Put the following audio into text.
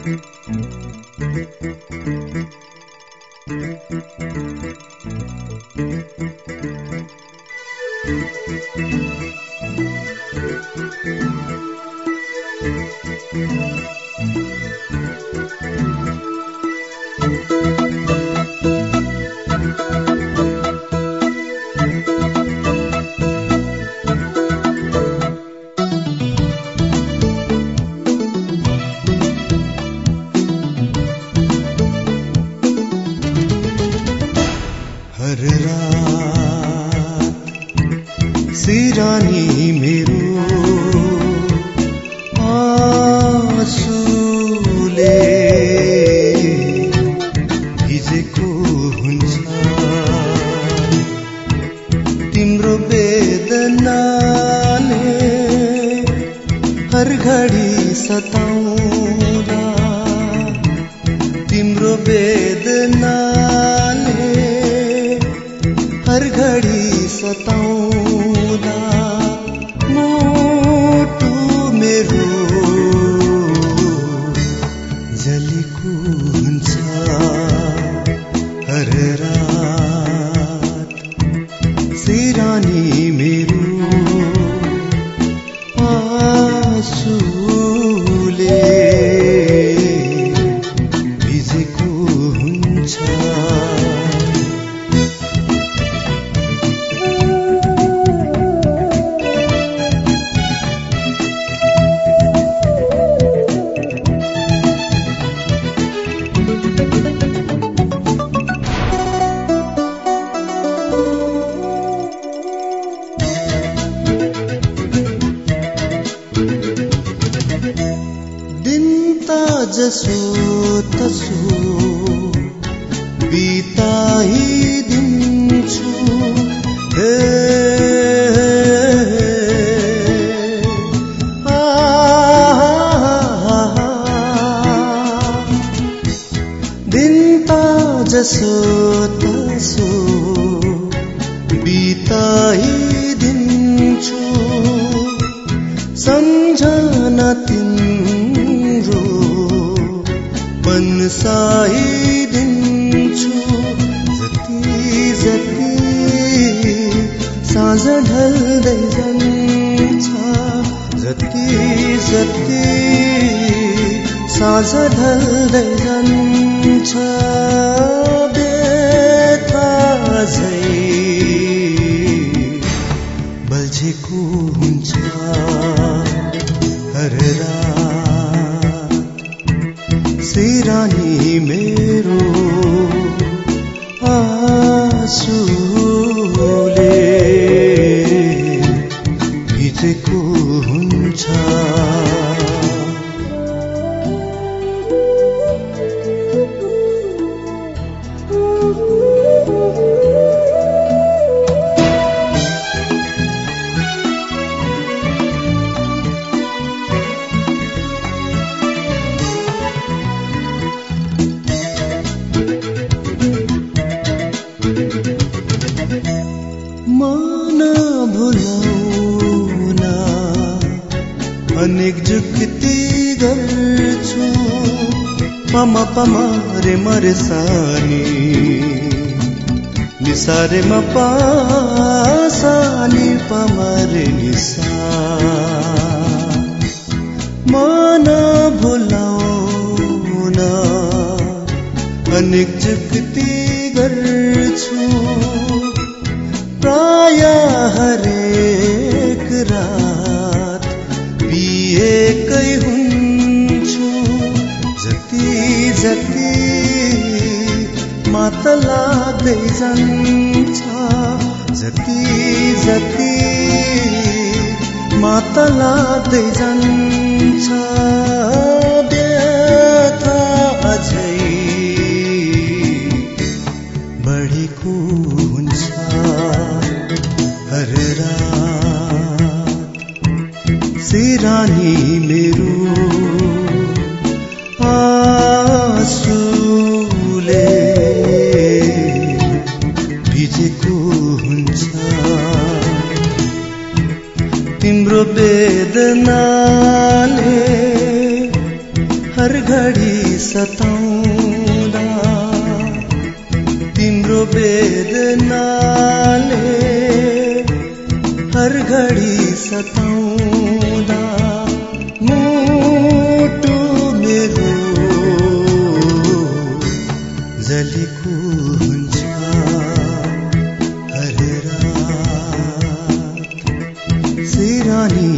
हर सिरानी मेरो आँसुले भिजेको हुन्छ। तिम्रो वेदनाले हर घडी सताउँदा तिम्रो वेदनाले हर घडी सताउँदा। मोटु मेरो। दिन त जसो तसो बिताइदिन्छु हे दिन जसो साँझ ढल्दै जान्छ व्यथा झै बल्झेको अनेक जुक्ति गर्छु। पम पम रे मरे सानी। निसारे म पासानी पम रे निसा। मन भुलाउन अनेक जुक्ति जति मात जान्छ जति जति मात जान्छ व्यथा सिरानी मेरो सताउँदा तिम्रो वेदनाले हर घडी सताउँदा मुटु मेरो जलेको हुन्छ हर रात। सिरानी